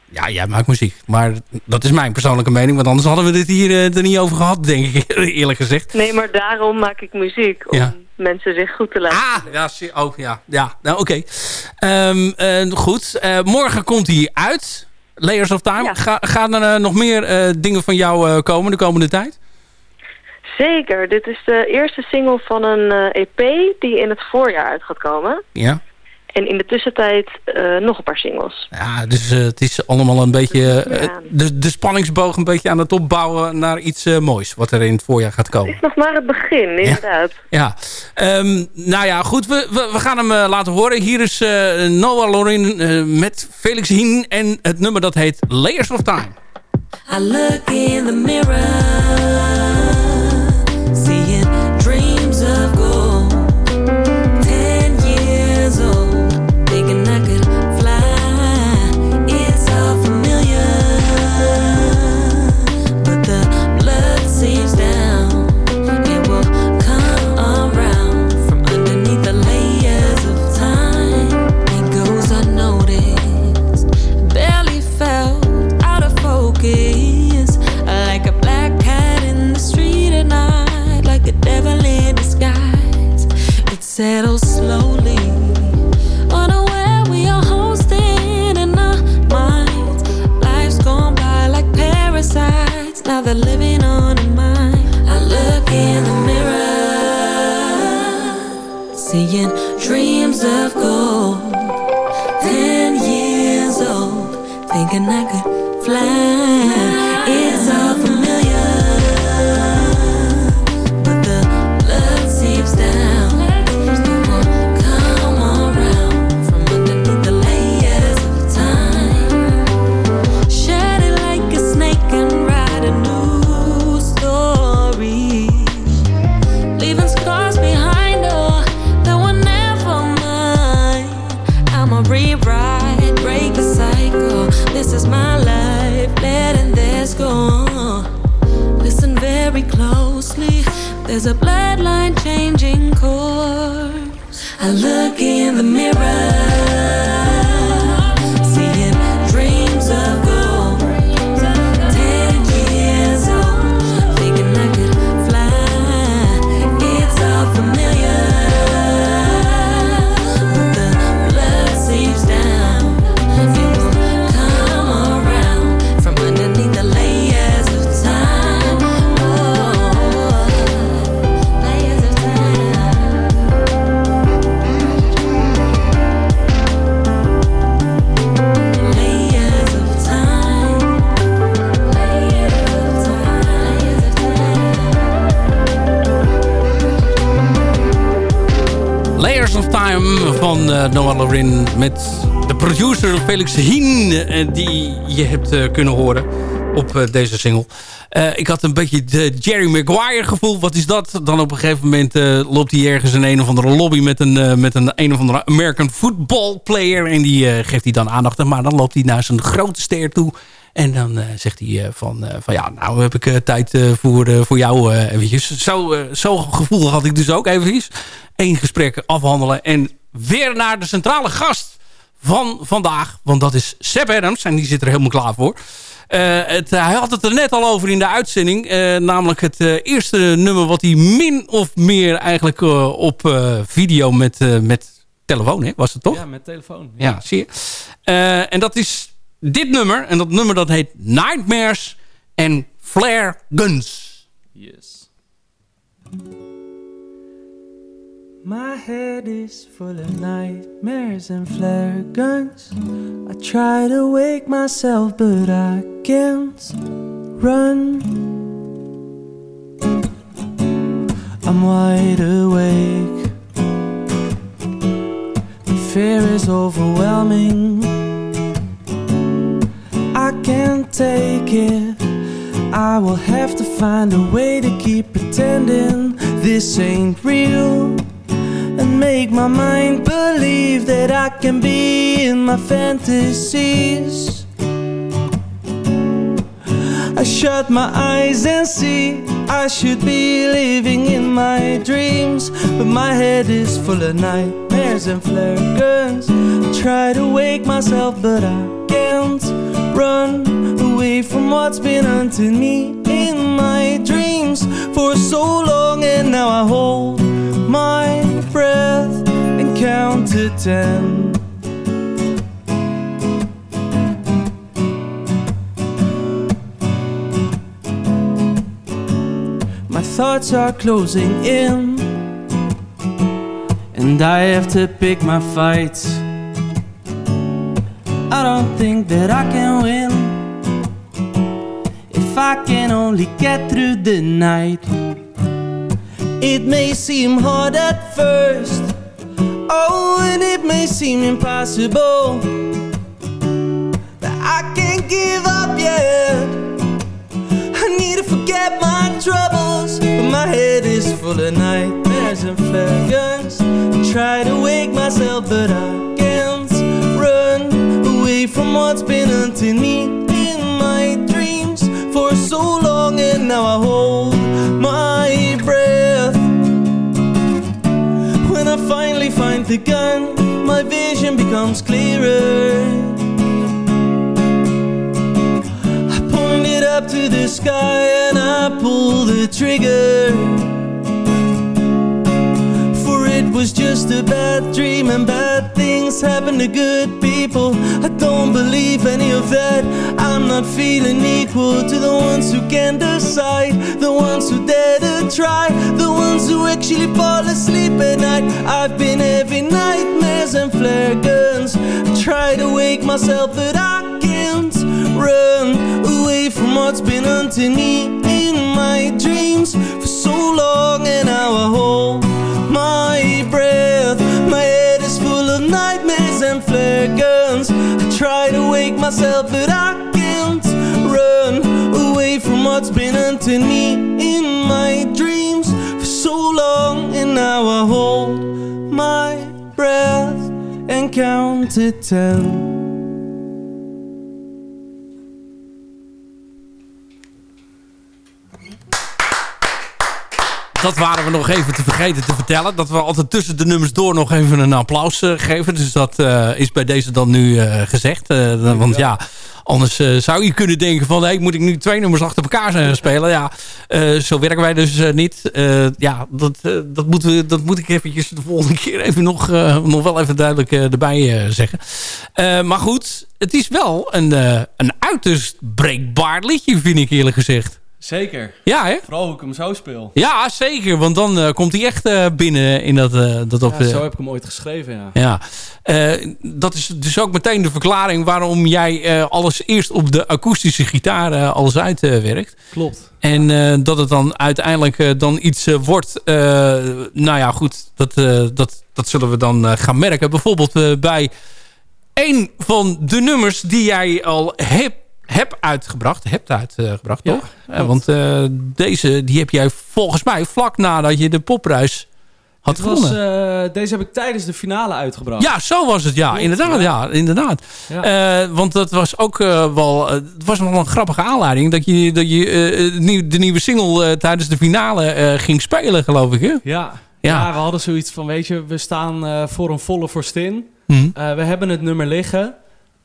Ja, jij maakt muziek. Maar dat is mijn persoonlijke mening. Want anders hadden we dit hier eh, er niet over gehad, denk ik eerlijk gezegd. Nee, maar daarom maak ik muziek. Om Ja. mensen zich goed te laten Ah, ja, oh, ja. ja nou, oké. Ehm, eh, goed, Eh, morgen komt hij uit. Layers of Time. Ga, gaan er nog meer dingen van jou komen de komende tijd? Zeker. Dit is de eerste single van een EP die in het voorjaar uit gaat komen. Ja. En in de tussentijd eh, nog een paar singles. Ja, dus eh, het is allemaal een beetje... eh, de, de spanningsboog een beetje aan het opbouwen naar iets eh, moois. Wat er in het voorjaar gaat komen. Het is nog maar het begin, inderdaad. Ja, Ehm, nou ja, goed. We, we, we gaan hem laten horen. Hier is eh, Noah Lorin eh, met Felix Hien. En het nummer dat heet Layers of Time. I look in the mirror, seeing It settles slowly, unaware we are hosting in our minds. Life's gone by like parasites, now they're living on in mine. I look in the mirror, seeing dreams of gold. Ten years old, thinking I could fly. Met de producer Felix Hien eh, die je hebt eh, kunnen horen op eh, deze single. Ik had een beetje de Jerry Maguire gevoel. Wat is dat? Dan op een gegeven moment loopt hij ergens in een of andere lobby met een, met een, een of andere American football player. En die geeft hij dan aandacht. Maar dan loopt hij naar zijn grote ster toe. En dan zegt hij van, van ja, nou heb ik tijd voor, voor jou eventjes. Zo, Zo'n gevoel had ik dus ook eventjes. Eén gesprek afhandelen en weer naar de centrale gast van vandaag. Want dat is Seb Adams en die zit er helemaal klaar voor. Eh, het, hij had het er net al over in de uitzending. eh, namelijk het eh, eerste nummer wat hij min of meer eigenlijk op video met, met telefoon, hè, was het toch? Ja, met telefoon. Ja, zie je. En dat is dit nummer. En dat nummer dat heet Nightmares en Flare Guns. Yes. My head is full of nightmares and flare guns. I try to wake myself, but I can't run. I'm wide awake. The fear is overwhelming. I can't take it. I will have to find a way to keep pretending this ain't real and make my mind believe that I can be in my fantasies. I shut my eyes and see I should be living in my dreams, but my head is full of nightmares and flare guns. I try to wake myself, but I can't run away from what's been hunting me in my dreams for so long, and now I hold my breath and count to ten. My thoughts are closing in, and I have to pick my fights. I don't think that I can win if I can only get through the night. It may seem hard at first, oh, and it may seem impossible that I can't give up yet. I need to forget my troubles, but my head is full of nightmares and flare guns. I try to wake myself, but I can't run away from what's been hunting me in my dreams for so long, and now I hold find the gun, my vision becomes clearer. I point it up to the sky and I pull the trigger. For it was just a bad dream and bad things happen to good people. I don't believe any of that. I'm not feeling equal to the ones who can decide, the ones who dare to try, the ones who actually fall asleep at night. I've been having nightmares and flare guns. I try to wake myself, but I can't run away from what's been hunting me in my dreams for so long, and now I hold my breath. I try to wake myself, but I can't run away from what's been hunting me in my dreams for so long, and now I hold my breath and count to ten. Dat waren we nog even te vergeten te vertellen. Dat we altijd tussen de nummers door nog even een applaus eh, geven. Dus dat eh, is bij deze dan nu eh, gezegd. Want ja, anders zou je kunnen denken van... Hey, moet ik nu twee nummers achter elkaar zijn spelen? Ja, zo werken wij dus niet. Ja, dat, dat, moeten we, dat moet ik eventjes de volgende keer even nog, nog wel even duidelijk erbij zeggen. Maar goed, het is wel een, een uiterst breekbaar liedje, vind ik eerlijk gezegd. Zeker. Ja, hè? Vooral hoe ik hem zo speel. Ja, zeker. Want dan eh, komt hij echt eh, binnen in dat... eh, dat op, Ja, eh, zo heb ik hem ooit geschreven, ja. ja. Eh, dat is dus ook meteen de verklaring waarom jij eh, alles eerst op de akoestische gitaar eh, alles uitwerkt. Klopt. En eh, dat het dan uiteindelijk eh, dan iets wordt. eh, nou ja, goed. Dat, eh, dat, dat zullen we dan eh, gaan merken. Bijvoorbeeld eh, bij een van de nummers die jij al hebt heb uitgebracht. Hebt uitgebracht, Ja, toch? Eh, want eh, deze die heb jij volgens mij vlak nadat je de popprijs had Dit was, gewonnen. eh, deze heb ik tijdens de finale uitgebraad. Ja, zo was het. Ja, Klopt, inderdaad. ja. Ja, inderdaad. Want dat was ook wel, het was wel een grappige aanleiding dat je, dat je de nieuw- de nieuwe single tijdens de finale ging spelen, geloof ik. Hè? Ja. Ja. We hadden zoiets van, weet je, we staan voor een volle vorstin. Mhm. We hebben het nummer liggen.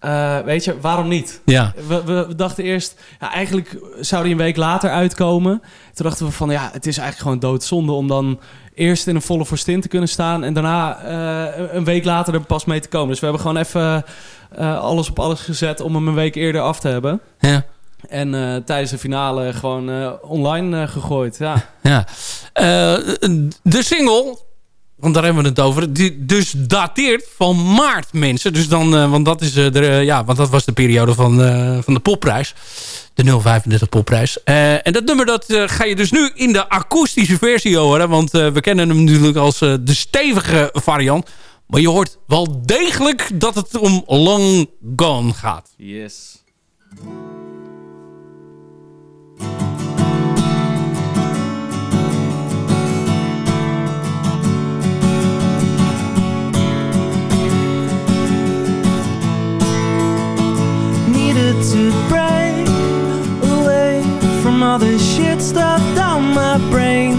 Eh, weet je, waarom niet? Ja. We, we, we dachten eerst, ja, eigenlijk zou die een week later uitkomen. Toen dachten we van, ja, het is eigenlijk gewoon doodzonde om dan eerst in een volle vorstin te kunnen staan en daarna eh, een week later er pas mee te komen. Dus we hebben gewoon even eh, alles op alles gezet om hem een week eerder af te hebben. Ja. En tijdens de finale gewoon online gegooid. Ja. Ja. De single, want daar hebben we het over, die dus dateert van maart, mensen. Dus dan, eh, want dat is eh, eh, ja, want dat was de periode van, van de popprijs. De 035 popprijs. En dat nummer dat ga je dus nu in de akoestische versie horen. Want we kennen hem natuurlijk als de stevige variant. Maar je hoort wel degelijk dat het om Long Gone gaat. Yes. To break away from all the shit stuff down my brain.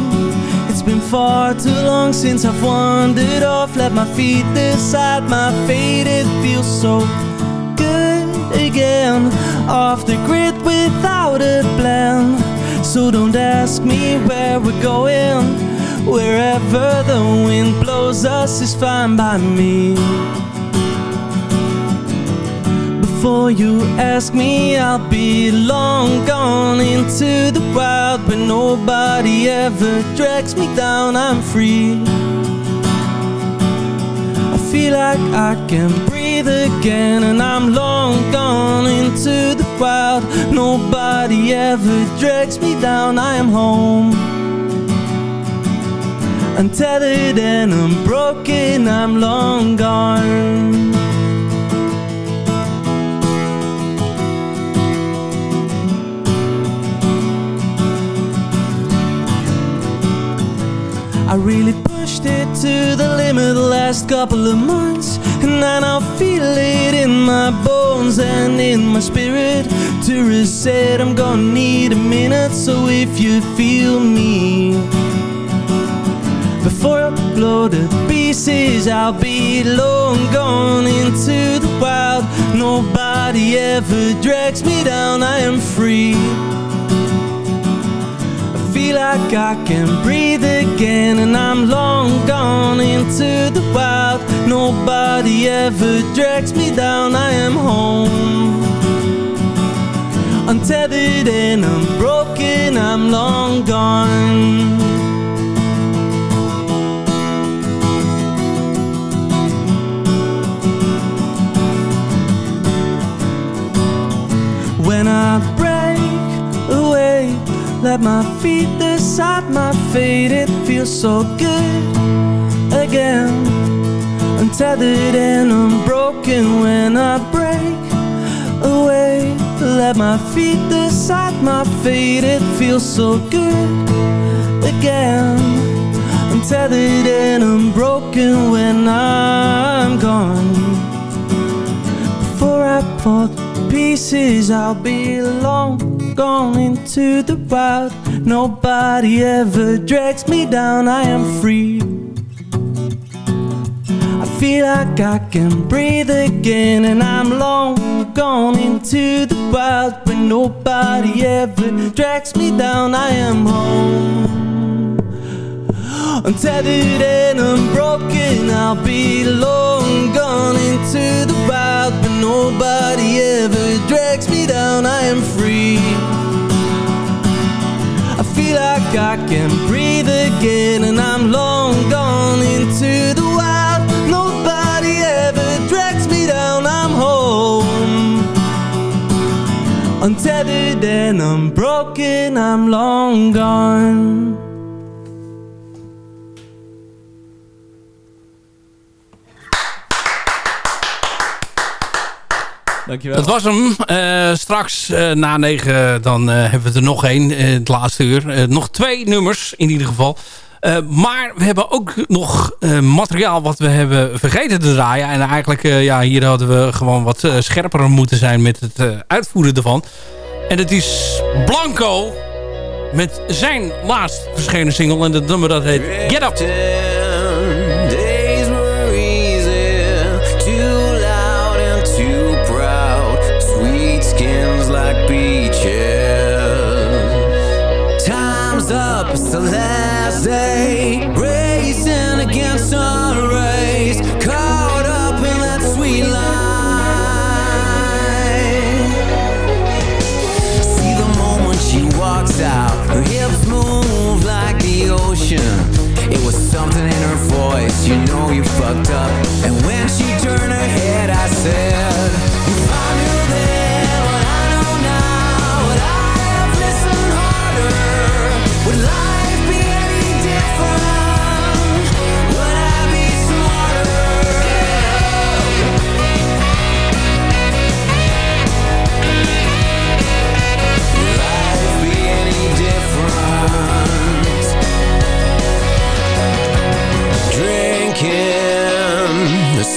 It's been far too long since I've wandered off. Let my feet decide my fate. It feels so good again. Off the grid without a plan. So don't ask me where we're going. Wherever the wind blows us is fine by me. Before you ask me, I'll be long gone into the wild But nobody ever drags me down. I'm free. I feel like I can breathe again, and I'm long gone into the wild. Nobody ever drags me down. I am home. Untethered and unbroken, I'm long gone. I really pushed it to the limit the last couple of months And I now feel it in my bones and in my spirit. Tourist said I'm gonna need a minute So if you feel me. Before I blow to pieces I'll be long gone into the wild. Nobody ever drags me down I am free feel like I can breathe again And I'm long gone into the wild. Nobody ever drags me down I am home. Untethered and unbroken I'm long gone let my feet decide my fate. It feels so good again. Untethered and unbroken when I break away. Let my feet decide my fate. It feels so good again. Untethered and unbroken when I'm gone. Before I fall to pieces, I'll be long gone into the wild. Nobody ever drags me down. I am free. I feel like I can breathe again, and I'm long gone into the wild. But nobody ever drags me down. I am home. Untethered and unbroken, I'll be long gone into the wild. Nobody ever drags me down. I am free. I feel like I can breathe again, and I'm long gone into the wild. Nobody ever drags me down. I'm home. Untethered and unbroken, I'm long gone. Dat was hem. Eh, straks eh, na negen dan eh, hebben we er nog één. het laatste uur. Nog twee nummers in ieder geval. Maar we hebben ook nog materiaal wat we hebben vergeten te draaien. En eigenlijk, ja, hier hadden we gewoon wat scherper moeten zijn met het uitvoeren ervan. En het is Blanco met zijn laatst verschenen single. En dat nummer dat heet Get Up.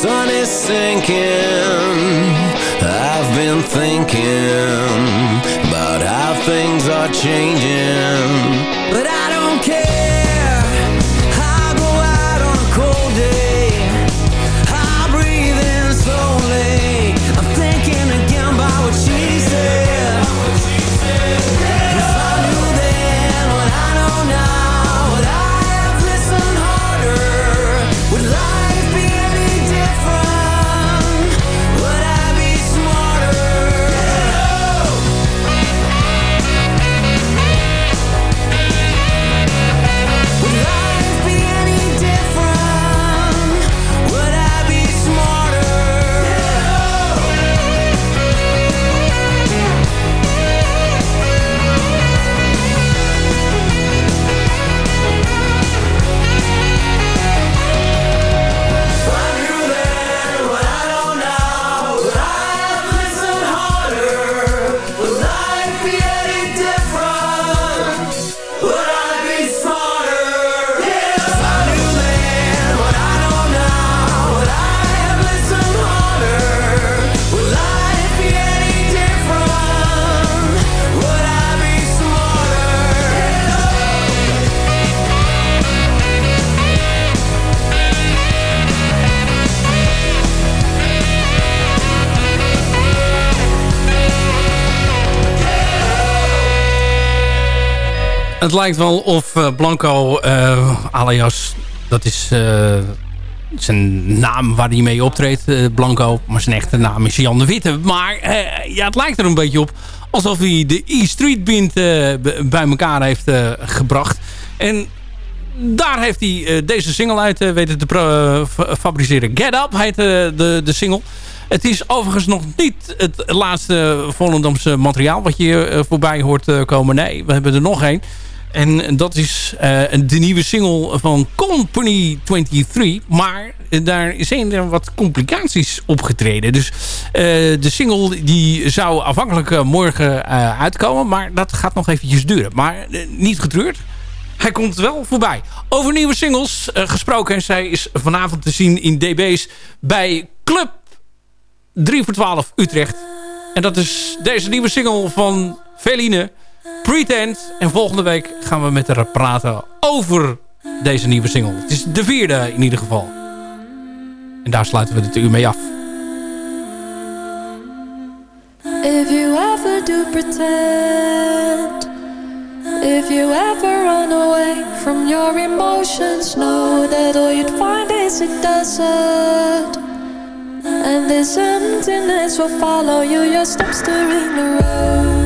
Sun is sinking. I've been thinking about how things are changing. Lijkt wel of eh, Blanco, eh, alias, dat is eh, zijn naam waar hij mee optreedt, Blanco. Maar zijn echte naam is Jan de Witte. Maar ja, het lijkt er een beetje op alsof hij de E-Street Band bij elkaar heeft gebracht. En daar heeft hij deze single uit weten te fabriceren. Get Up heet de, de single. Het is overigens nog niet het laatste Volendamse materiaal... wat je voorbij hoort komen. Nee, we hebben er nog één. En dat is eh, de nieuwe single van Company 23. Maar daar zijn er wat complicaties opgetreden. Dus eh, de single die zou afhankelijk eh, morgen uitkomen. Maar dat gaat nog eventjes duren. Maar niet getreurd. Hij komt wel voorbij. Over nieuwe singles gesproken. Zij is vanavond te zien in DB's bij Club 3 voor 12 Utrecht. En dat is deze nieuwe single van Veline, Pretend. En volgende week gaan we met haar praten over deze nieuwe single. Het is de vierde in ieder geval. En daar sluiten we het uur mee af. If you ever do pretend, if you ever run away from your emotions, know that all you'd find is a desert. And this emptiness will follow you, your steps during the road.